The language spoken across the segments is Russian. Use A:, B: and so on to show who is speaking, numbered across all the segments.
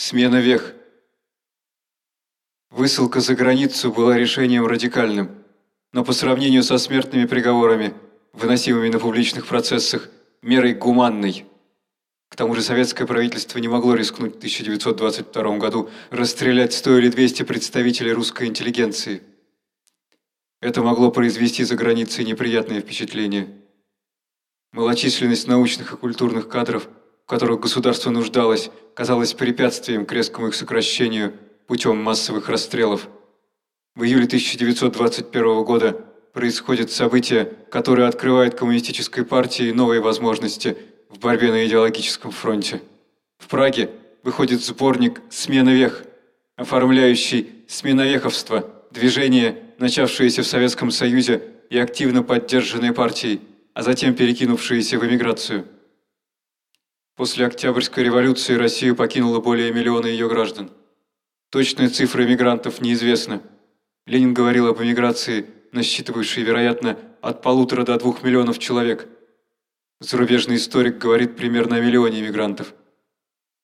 A: Смена вех. Высылка за границу была решением радикальным, но по сравнению со смертными приговорами, выносимыми на публичных процессах, мерой гуманной. К тому же советское правительство не могло рискнуть в 1922 году расстрелять 100 или 200 представителей русской интеллигенции. Это могло произвести за границей неприятное впечатление. Малочисленность научных и культурных кадров, в которых государство нуждалось, казалась препятствием к резкому их сокращению путем массовых расстрелов. В июле 1921 года происходит событие, которое открывает коммунистической партии новые возможности в борьбе на идеологическом фронте. В Праге выходит сборник «Смена вех», оформляющий сменовеховство, движение, начавшееся в Советском Союзе и активно поддержанное партией, а затем перекинувшееся в эмиграцию. После Октябрьской революции Россию покинуло более миллиона ее граждан. Точная цифра эмигрантов неизвестна. Ленин говорил об эмиграции, насчитывающей, вероятно, от полутора до двух миллионов человек. Зарубежный историк говорит примерно о миллионе эмигрантов.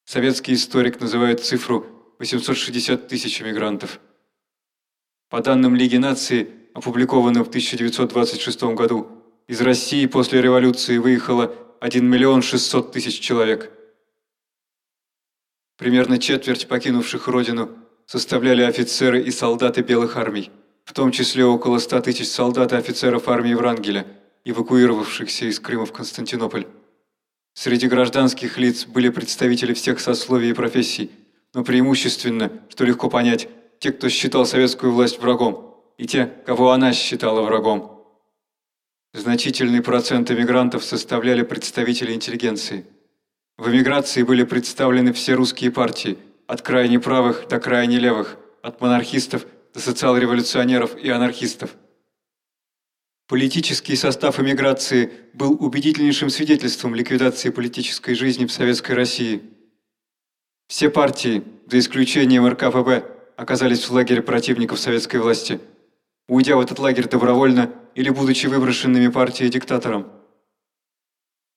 A: Советский историк называет цифру 860 тысяч эмигрантов. По данным Лиги наций, опубликованным в 1926 году, из России после революции выехало 1 миллион 600 тысяч человек. Примерно четверть покинувших родину составляли офицеры и солдаты белых армий, в том числе около 100 тысяч солдат и офицеров армии Врангеля, эвакуировавшихся из Крыма в Константинополь. Среди гражданских лиц были представители всех сословий и профессий, но преимущественно, что легко понять, те, кто считал советскую власть врагом, и те, кого она считала врагом. Значительный процент эмигрантов составляли представители интеллигенции. В эмиграции были представлены все русские партии, от крайне правых до крайне левых, от монархистов до социал-революционеров и анархистов. Политический состав эмиграции был убедительнейшим свидетельством ликвидации политической жизни в Советской России. Все партии, за исключением РКПБ, оказались в лагере противников советской власти – уйдя в этот лагерь добровольно или будучи выброшенными партией диктатором.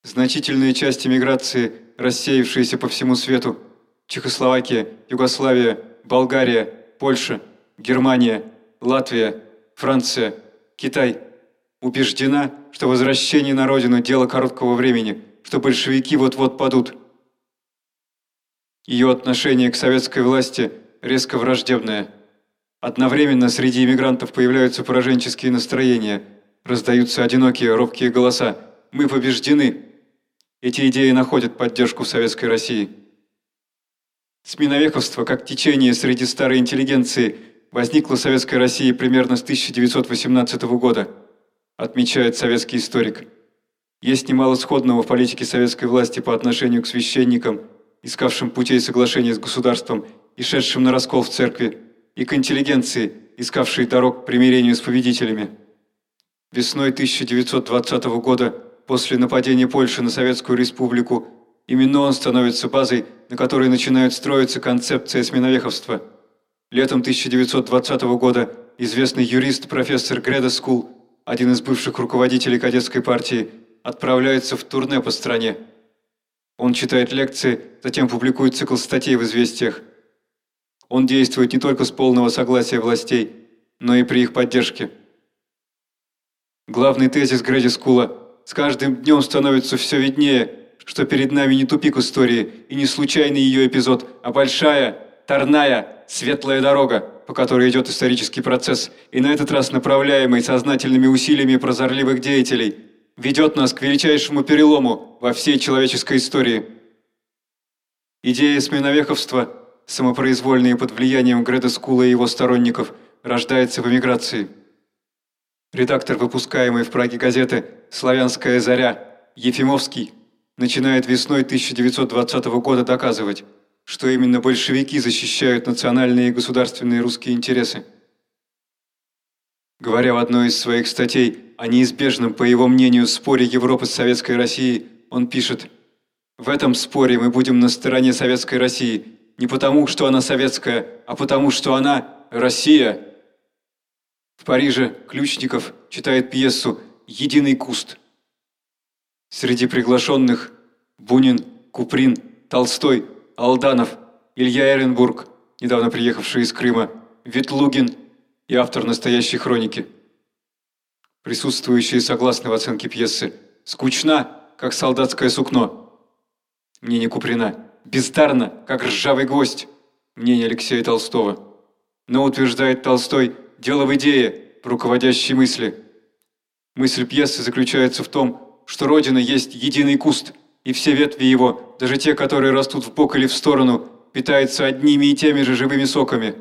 A: Значительная часть эмиграции, рассеявшаяся по всему свету, Чехословакия, Югославия, Болгария, Польша, Германия, Латвия, Франция, Китай, убеждена, что возвращение на родину – дело короткого времени, что большевики вот-вот падут. Ее отношение к советской власти резко враждебное – Одновременно среди иммигрантов появляются пораженческие настроения, раздаются одинокие, робкие голоса «Мы побеждены!». Эти идеи находят поддержку в Советской России. Сменовековство, как течение среди старой интеллигенции, возникло в Советской России примерно с 1918 года, отмечает советский историк. Есть немало сходного в политике советской власти по отношению к священникам, искавшим путей соглашения с государством и шедшим на раскол в церкви, и к интеллигенции, искавшей дорог к примирению с победителями. Весной 1920 года, после нападения Польши на Советскую Республику, именно он становится базой, на которой начинает строиться концепция сменовеховства. Летом 1920 года известный юрист профессор Гредескул, один из бывших руководителей кадетской партии, отправляется в турне по стране. Он читает лекции, затем публикует цикл статей в «Известиях», он действует не только с полного согласия властей, но и при их поддержке. Главный тезис Грэди Скула – с каждым днем становится все виднее, что перед нами не тупик истории и не случайный ее эпизод, а большая, торная, светлая дорога, по которой идет исторический процесс, и на этот раз направляемый сознательными усилиями прозорливых деятелей, ведет нас к величайшему перелому во всей человеческой истории. Идея сменовековства – самопроизвольно и под влиянием Греда Скула и его сторонников, рождается в эмиграции. Редактор выпускаемой в Праге газеты «Славянская заря» Ефимовский начинает весной 1920 года доказывать, что именно большевики защищают национальные и государственные русские интересы. Говоря в одной из своих статей о неизбежном, по его мнению, споре Европы с Советской Россией, он пишет «В этом споре мы будем на стороне Советской России не потому, что она советская, а потому, что она Россия. В Париже Ключников читает пьесу «Единый куст». Среди приглашенных Бунин, Куприн, Толстой, Алданов, Илья Эренбург, недавно приехавший из Крыма, Ветлугин и автор настоящей хроники. Присутствующие согласны в оценке пьесы. Скучна, как солдатское сукно. Мнение Куприна. Бездарно, как ржавый гвоздь. Мнение Алексея Толстого. Но утверждает Толстой, дело в идее, в руководящей мысли. Мысль пьесы заключается в том, что Родина есть единый куст, и все ветви его, даже те, которые растут в бок или в сторону, питаются одними и теми же живыми соками.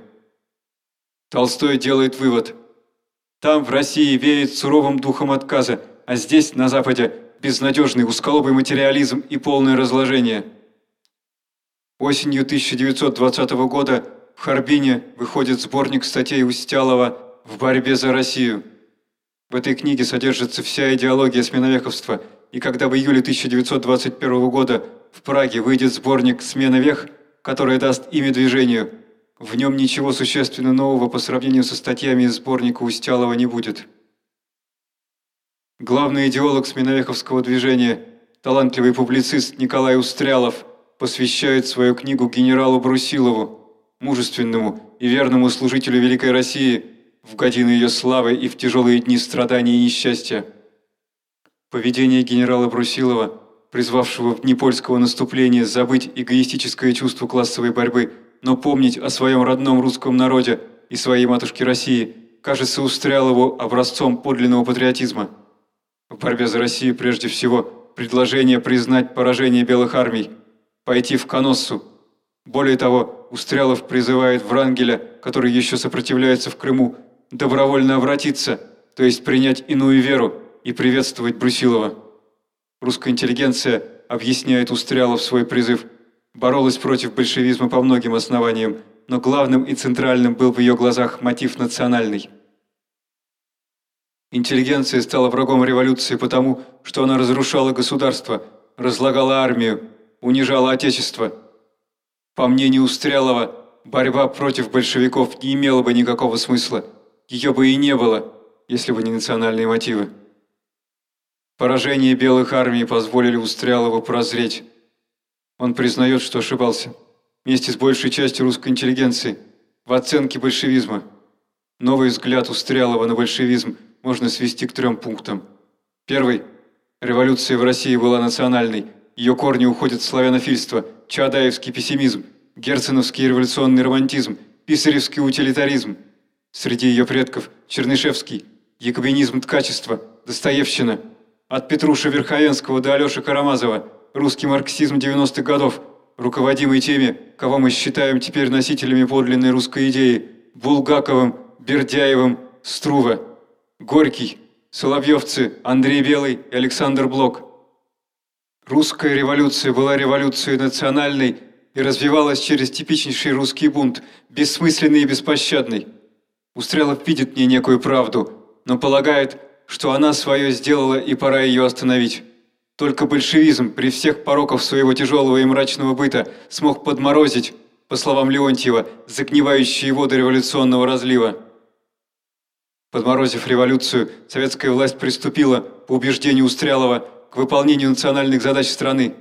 A: Толстой делает вывод. Там, в России, веет суровым духом отказа, а здесь, на Западе, безнадежный усколобый материализм и полное разложение. Осенью 1920 года в Харбине выходит сборник статей Устялова «В борьбе за Россию». В этой книге содержится вся идеология сменовековства, и когда в июле 1921 года в Праге выйдет сборник «Смена вех», который даст имя движению, в нем ничего существенно нового по сравнению со статьями из сборника Устялова не будет. Главный идеолог сменовековского движения, талантливый публицист Николай Устрялов, посвящает свою книгу генералу Брусилову, мужественному и верному служителю Великой России – в годины ее славы и в тяжелые дни страданий и несчастья. Поведение генерала Брусилова, призвавшего в дни польского наступления забыть эгоистическое чувство классовой борьбы, но помнить о своем родном русском народе и своей матушке России, кажется Устрялову образцом подлинного патриотизма. В борьбе за Россию прежде всего предложение признать поражение белых армий, пойти в Коноссу. Более того, Устрялов призывает Врангеля, который еще сопротивляется в Крыму, добровольно обратиться, то есть принять иную веру и приветствовать Брусилова. Русская интеллигенция, объясняет Устрялов свой призыв, боролась против большевизма по многим основаниям, но главным и центральным был в ее глазах мотив национальный. Интеллигенция стала врагом революции потому, что она разрушала государство, разлагала армию, унижала отечество. По мнению Устрялова, борьба против большевиков не имела бы никакого смысла – ее бы и не было, если бы не национальные мотивы. Поражение белых армий позволили Устрялову прозреть. Он признает, что ошибался. Вместе с большей частью русской интеллигенции в оценке большевизма. Новый взгляд Устрялова на большевизм можно свести к трем пунктам. Первый. Революция в России была национальной. Ее корни уходят в славянофильство, чадаевский пессимизм, герценовский революционный романтизм, писаревский утилитаризм – Среди ее предков Чернышевский, якобинизм ткачества, Достоевщина. От Петруша Верховенского до Алеши Карамазова, русский марксизм 90-х годов, руководимый теми, кого мы считаем теперь носителями подлинной русской идеи, Булгаковым, Бердяевым, Струва, Горький, Соловьевцы, Андрей Белый и Александр Блок. Русская революция была революцией национальной и развивалась через типичнейший русский бунт, бессмысленный и беспощадный. Устрелов видит мне некую правду, но полагает, что она свое сделала и пора ее остановить. Только большевизм при всех пороках своего тяжелого и мрачного быта смог подморозить, по словам Леонтьева, загнивающие воды революционного разлива. Подморозив революцию, советская власть приступила, по убеждению Устрялова, к выполнению национальных задач страны.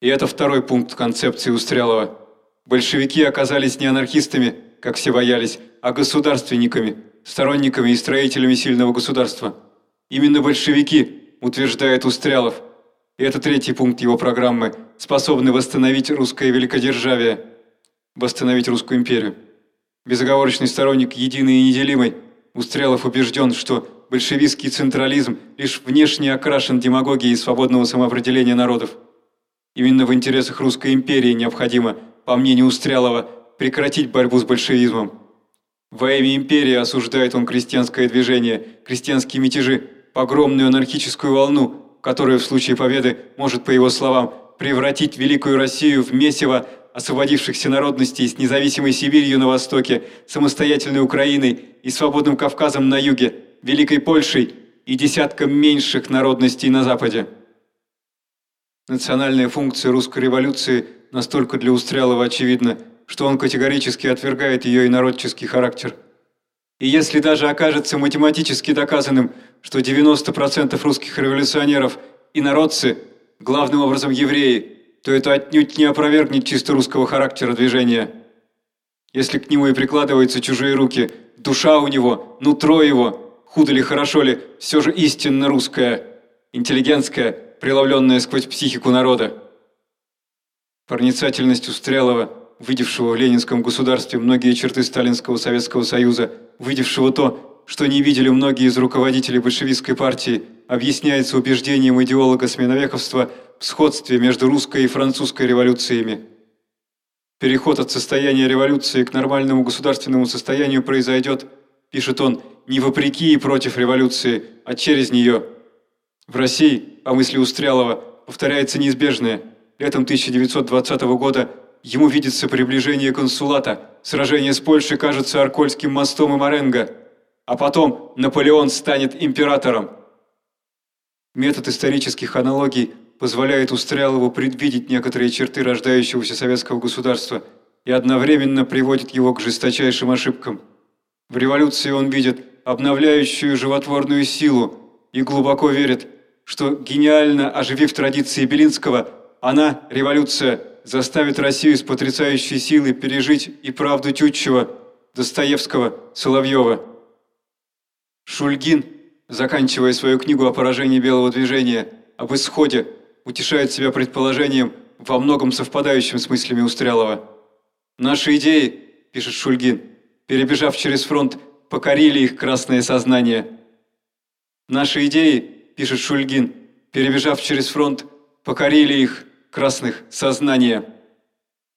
A: И это второй пункт концепции Устрялова. Большевики оказались не анархистами, как все боялись, а государственниками, сторонниками и строителями сильного государства. Именно большевики, утверждает Устрялов, и это третий пункт его программы, способны восстановить русское великодержавие, восстановить русскую империю. Безоговорочный сторонник единый и неделимый, Устрялов убежден, что большевистский централизм лишь внешне окрашен демагогией свободного самоопределения народов. Именно в интересах русской империи необходимо, по мнению Устрялова, прекратить борьбу с большевизмом. Во имя империи осуждает он крестьянское движение, крестьянские мятежи, погромную анархическую волну, которая в случае победы может, по его словам, превратить Великую Россию в месиво освободившихся народностей с независимой Сибирью на востоке, самостоятельной Украиной и свободным Кавказом на юге, Великой Польшей и десятком меньших народностей на западе. Национальная функция русской революции настолько для Устрялова очевидна, что он категорически отвергает ее инородческий характер. И если даже окажется математически доказанным, что 90% русских революционеров – инородцы, главным образом евреи, то это отнюдь не опровергнет чисто русского характера движения. Если к нему и прикладываются чужие руки, душа у него, нутро его, худо ли хорошо ли, все же истинно русская, интеллигентская, преломленная сквозь психику народа. Проницательность Устрялова, видевшего в ленинском государстве многие черты Сталинского Советского Союза, видевшего то, что не видели многие из руководителей большевистской партии, объясняется убеждением идеолога сменовековства в сходстве между русской и французской революциями. Переход от состояния революции к нормальному государственному состоянию произойдет, пишет он, не вопреки и против революции, а через нее. В России, по мысли Устрялова, повторяется неизбежное. Летом 1920 года ему видится приближение консулата, сражение с Польшей кажется Аркольским мостом и Маренго, а потом Наполеон станет императором. Метод исторических аналогий позволяет Устрялову предвидеть некоторые черты рождающегося советского государства и одновременно приводит его к жесточайшим ошибкам. В революции он видит обновляющую животворную силу и глубоко верит, что гениально оживив традиции Белинского, она, революция, заставит Россию с потрясающей силой пережить и правду Тютчева, Достоевского, Соловьева. Шульгин – заканчивая свою книгу о поражении белого движения, об исходе, утешает себя предположением, во многом совпадающим с мыслями Устрялова. «Наши идеи, – пишет Шульгин, – перебежав через фронт, покорили их красное сознание». «Наши идеи, – пишет Шульгин, – перебежав через фронт, покорили их красных сознания».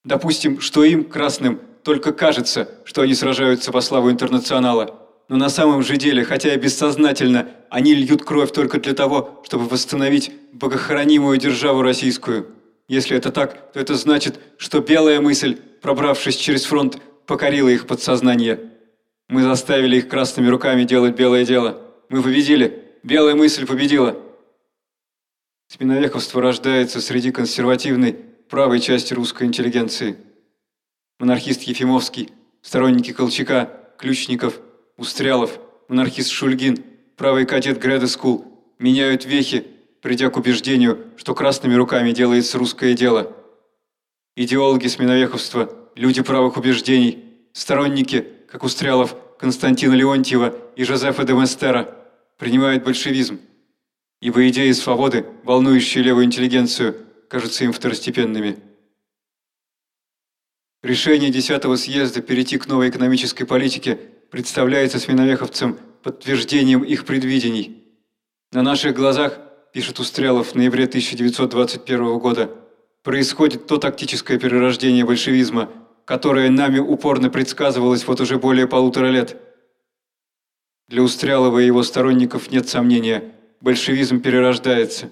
A: Допустим, что им, красным, только кажется, что они сражаются во славу интернационала – но на самом же деле, хотя и бессознательно, они льют кровь только для того, чтобы восстановить богохранимую державу российскую. Если это так, то это значит, что белая мысль, пробравшись через фронт, покорила их подсознание. Мы заставили их красными руками делать белое дело. Мы победили. Белая мысль победила. Сменовеховство рождается среди консервативной, правой части русской интеллигенции. Монархист Ефимовский, сторонники Колчака, Ключников – Устрялов, монархист Шульгин, правый кадет Гредескул меняют вехи, придя к убеждению, что красными руками делается русское дело. Идеологи сменовеховства, люди правых убеждений, сторонники, как Устрялов, Константина Леонтьева и Жозефа де Местра, принимают большевизм, ибо идеи свободы, волнующие левую интеллигенцию, кажутся им второстепенными. Решение 10-го съезда перейти к новой экономической политике – представляется сменовеховцам подтверждением их предвидений. На наших глазах, пишет Устрялов в ноябре 1921 года, происходит то тактическое перерождение большевизма, которое нами упорно предсказывалось вот уже более полутора лет. Для Устрялова и его сторонников нет сомнения, большевизм перерождается.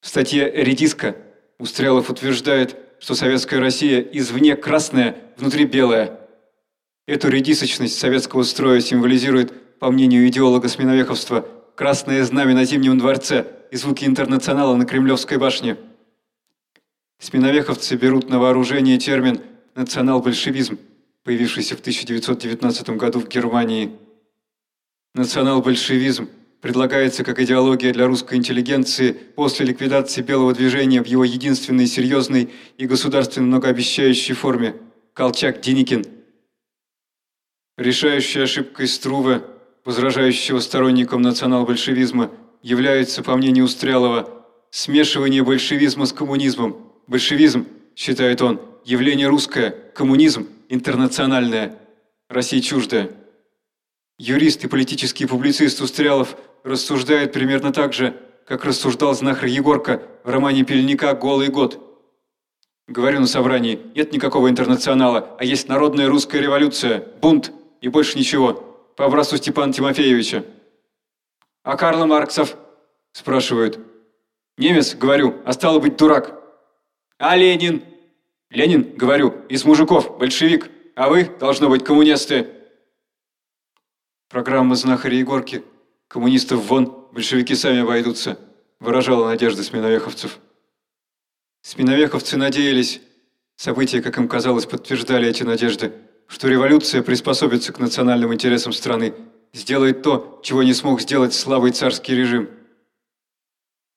A: В статье «Редиска» Устрялов утверждает, что советская Россия извне красная, внутри белая – Эту редисочность советского строя символизирует, по мнению идеолога сменовековства, красное знамя на Зимнем дворце и звуки интернационала на Кремлевской башне. Сменовеховцы берут на вооружение термин «национал-большевизм», появившийся в 1919 году в Германии. Национал-большевизм предлагается как идеология для русской интеллигенции после ликвидации белого движения в его единственной серьезной и государственно многообещающей форме – Колчак-Деникин – Решающей ошибкой Струве, возражающего сторонникам национал-большевизма, является, по мнению Устрялова, смешивание большевизма с коммунизмом. Большевизм, считает он, явление русское, коммунизм – интернациональное, России чуждое. Юрист и политический публицист Устрялов рассуждает примерно так же, как рассуждал знахарь Егорка в романе Пельника «Голый год». Говорю на собрании, нет никакого интернационала, а есть народная русская революция, бунт – и больше ничего. По образцу Степана Тимофеевича. «А Карл Марксов?» – спрашивают. «Немец, говорю, а стало быть дурак». «А Ленин?» «Ленин, говорю, из мужиков, большевик, а вы, должно быть, коммунисты». Программа знахаря Егорки «Коммунистов вон, большевики сами обойдутся», выражала надежды сменовеховцев. Сменовеховцы надеялись, события, как им казалось, подтверждали эти надежды – что революция приспособится к национальным интересам страны, сделает то, чего не смог сделать слабый царский режим.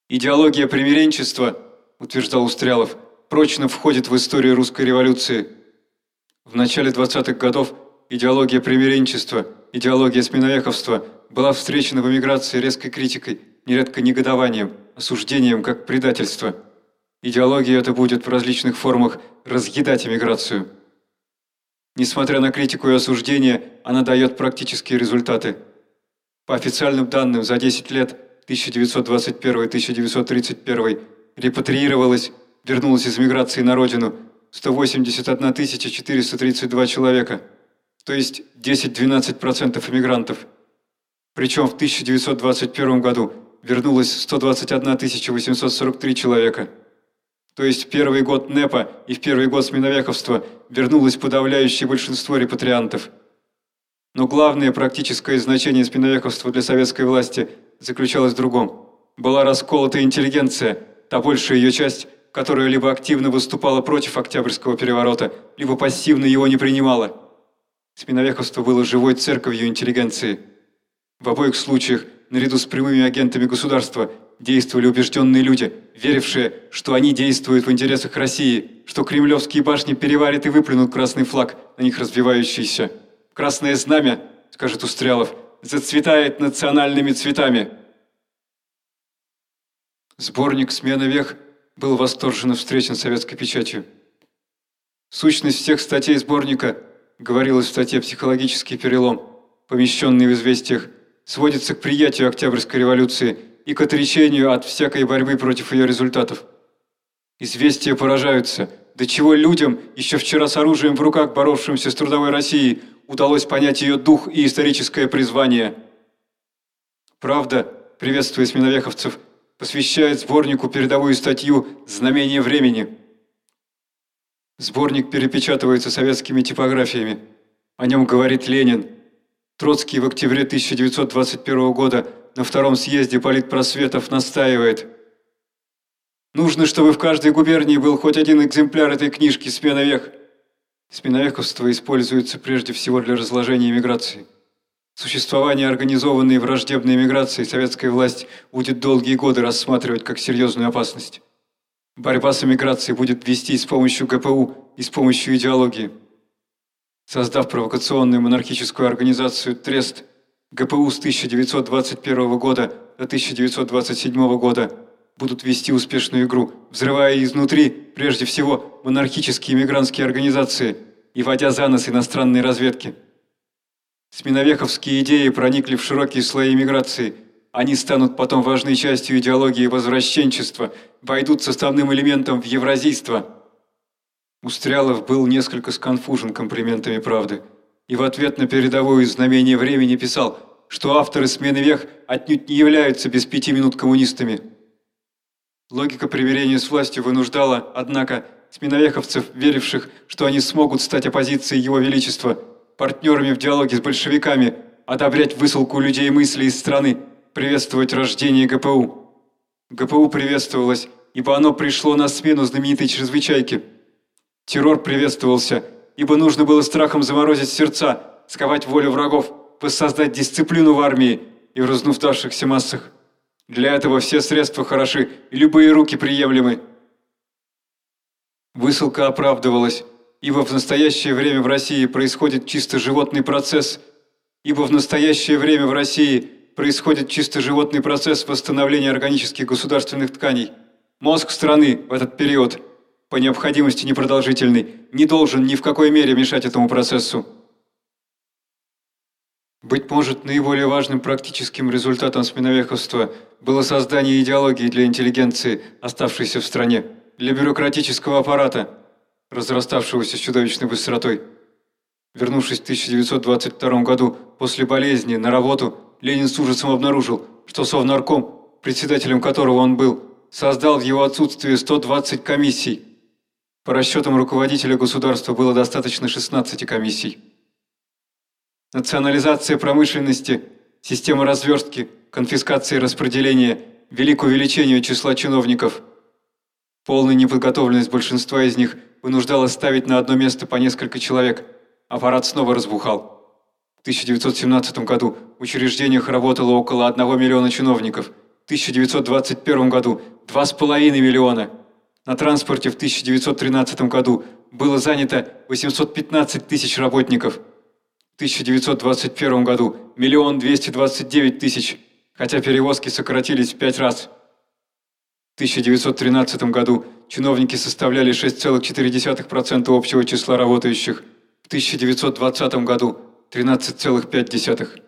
A: Идеология примиренчества, утверждал Устрялов, прочно входит в историю русской революции. В начале 20-х годов идеология примиренчества, идеология сменовековства была встречена в эмиграции резкой критикой, нередко негодованием, осуждением как предательство. Идеология эта будет в различных формах разъедать эмиграцию. Несмотря на критику и осуждение, она дает практические результаты. По официальным данным, за 10 лет 1921-1931 репатриировалось, вернулось из миграции на родину 181 432 человека, то есть 10-12% иммигрантов. Причем в 1921 году вернулось 121 843 человека. То есть в первый год НЭПа и в первый год сменовековства вернулось подавляющее большинство репатриантов. Но главное практическое значение сменовековства для советской власти заключалось в другом. Была расколота интеллигенция, та большая ее часть, которая либо активно выступала против Октябрьского переворота, либо пассивно его не принимала. Сменовековство было живой церковью интеллигенции. В обоих случаях, наряду с прямыми агентами государства, действовали убежденные люди, верившие, что они действуют в интересах России, что кремлевские башни переварят и выплюнут красный флаг, на них развивающийся. «Красное знамя», — скажет Устрялов, — «зацветает национальными цветами». Сборник «Смена вех» был восторженно встречен советской печатью. Сущность всех статей сборника, говорилось в статье «Психологический перелом», помещенный в «Известиях», сводится к приятию Октябрьской революции и к отречению от всякой борьбы против ее результатов. Известия поражаются, до чего людям, еще вчера с оружием в руках боровшимся с трудовой Россией, удалось понять ее дух и историческое призвание. Правда, приветствуя сменовеховцев, посвящает сборнику передовую статью «Знамение времени». Сборник перепечатывается советскими типографиями. О нем говорит Ленин. Троцкий в октябре 1921 года на втором съезде политпросветов настаивает. Нужно, чтобы в каждой губернии был хоть один экземпляр этой книжки «Смена век». Сменовековство используется прежде всего для разложения иммиграции. Существование организованной враждебной миграции советская власть будет долгие годы рассматривать как серьезную опасность. Борьба с эмиграцией будет вестись с помощью ГПУ и с помощью идеологии. Создав провокационную монархическую организацию «Трест», ГПУ с 1921 года до 1927 года будут вести успешную игру, взрывая изнутри, прежде всего, монархические мигрантские организации и водя за нос иностранной разведки. Сменовековские идеи проникли в широкие слои миграции. Они станут потом важной частью идеологии возвращенчества, войдут составным элементом в евразийство. Устрялов был несколько сконфужен комплиментами правды и в ответ на передовое знамение времени писал, что авторы «Смены вех» отнюдь не являются без пяти минут коммунистами. Логика примирения с властью вынуждала, однако, сменовеховцев, веривших, что они смогут стать оппозицией Его Величества – партнерами в диалоге с большевиками, одобрять высылку людей мысли из страны, приветствовать рождение ГПУ. ГПУ приветствовалось, ибо оно пришло на смену знаменитой чрезвычайке. Террор приветствовался, ибо нужно было страхом заморозить сердца, сковать волю врагов, воссоздать дисциплину в армии и в разнуздавшихся массах. Для этого все средства хороши и любые руки приемлемы. Высылка оправдывалась, ибо в настоящее время в России происходит чисто животный процесс, ибо в настоящее время в России происходит чисто животный процесс восстановления органических государственных тканей. Мозг страны в этот период, по необходимости непродолжительный, не должен ни в какой мере мешать этому процессу. Быть может, наиболее важным практическим результатом сменовековства было создание идеологии для интеллигенции, оставшейся в стране, для бюрократического аппарата – разраставшегося с чудовищной быстротой. Вернувшись в 1922 году после болезни на работу, Ленин с ужасом обнаружил, что Совнарком, председателем которого он был, создал в его отсутствие 120 комиссий. По расчетам руководителя государства было достаточно 16 комиссий. Национализация промышленности, система разверстки, конфискации и распределения вели к увеличению числа чиновников. Полная неподготовленность большинства из них – вынуждала ставить на одно место по несколько человек. Аппарат снова разбухал. В 1917 году в учреждениях работало около 1 миллиона чиновников. В 1921 году – 2,5 миллиона. На транспорте в 1913 году было занято 815 тысяч работников. В 1921 году – миллион двести двадцать девять тысяч, хотя перевозки сократились в пять раз. В 1913 году чиновники составляли 6,4% общего числа работающих, в 1920 году – 13,5%.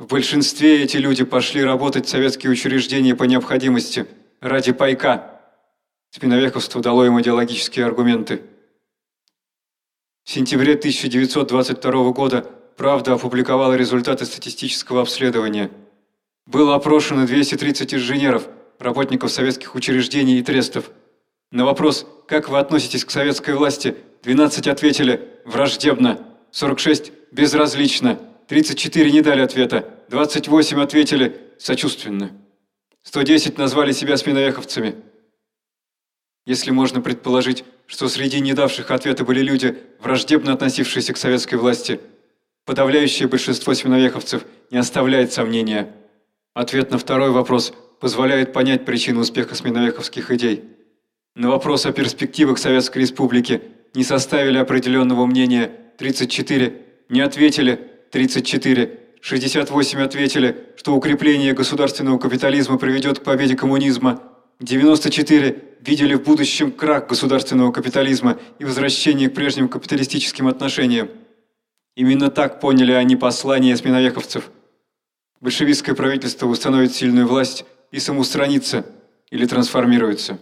A: В большинстве эти люди пошли работать в советские учреждения по необходимости, ради пайка – Спиновековство дало им идеологические аргументы. В сентябре 1922 года «Правда» опубликовала результаты статистического обследования. Было опрошено 230 инженеров, работников советских учреждений и трестов. На вопрос «Как вы относитесь к советской власти?» 12 ответили «Враждебно», 46 «Безразлично», 34 не дали ответа, 28 ответили «Сочувственно». 110 назвали себя спиновеховцами – если можно предположить, что среди недавших ответа были люди, враждебно относившиеся к советской власти, подавляющее большинство семеновеховцев не оставляет сомнения. Ответ на второй вопрос позволяет понять причину успеха сменовеховских идей. На вопрос о перспективах Советской Республики не составили определенного мнения 34, не ответили 34, 68 ответили, что укрепление государственного капитализма приведет к победе коммунизма, 94 видели в будущем крах государственного капитализма и возвращение к прежним капиталистическим отношениям. Именно так поняли они послание сменовековцев. Большевистское правительство установит сильную власть и самоустранится или трансформируется.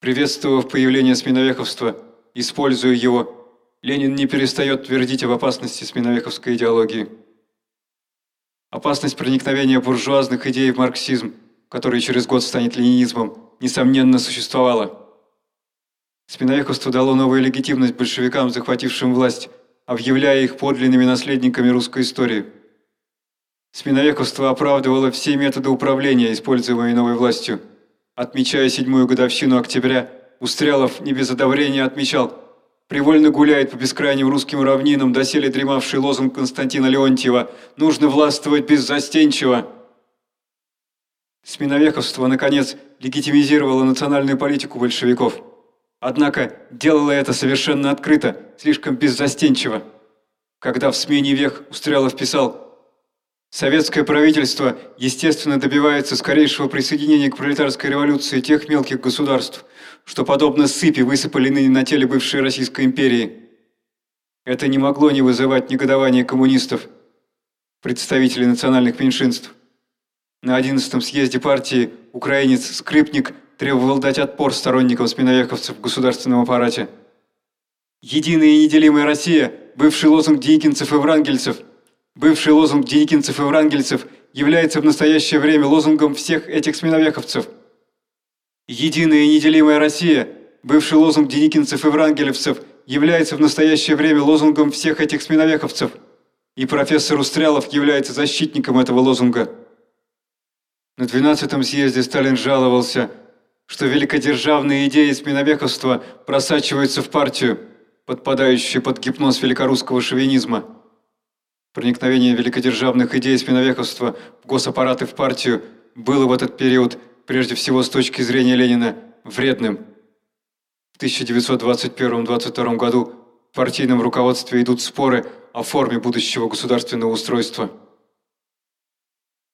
A: Приветствовав появление сменовековства, используя его, Ленин не перестает твердить об опасности сменовековской идеологии. Опасность проникновения буржуазных идей в марксизм, который через год станет ленинизмом – несомненно, существовало. Спиновековство дало новую легитимность большевикам, захватившим власть, объявляя их подлинными наследниками русской истории. Спиновековство оправдывало все методы управления, используемые новой властью. Отмечая седьмую годовщину октября, Устрялов не без одобрения отмечал «Привольно гуляет по бескрайним русским равнинам доселе дремавший лозунг Константина Леонтьева «Нужно властвовать беззастенчиво». Сменовековство, наконец, легитимизировало национальную политику большевиков. Однако делало это совершенно открыто, слишком беззастенчиво. Когда в смене век Устрялов писал «Советское правительство, естественно, добивается скорейшего присоединения к пролетарской революции тех мелких государств, что, подобно сыпи, высыпали ныне на теле бывшей Российской империи». Это не могло не вызывать негодования коммунистов, представителей национальных меньшинств. На 11-м съезде партии украинец Скрипник требовал дать отпор сторонникам спиновековцев в государственном аппарате. «Единая и неделимая Россия» – бывший лозунг деникинцев и врангельцев. Бывший лозунг деникинцев и врангельцев является в настоящее время лозунгом всех этих спиновековцев. «Единая и неделимая Россия» – бывший лозунг деникинцев и врангелевцев является в настоящее время лозунгом всех этих спиновековцев. И профессор Устрялов является защитником этого лозунга. На 12-м съезде Сталин жаловался, что великодержавные идеи сменовековства просачиваются в партию, подпадающую под гипноз великорусского шовинизма. Проникновение великодержавных идей сменовековства в госаппарат и в партию было в этот период, прежде всего с точки зрения Ленина, вредным. В 1921-22 году в партийном руководстве идут споры о форме будущего государственного устройства.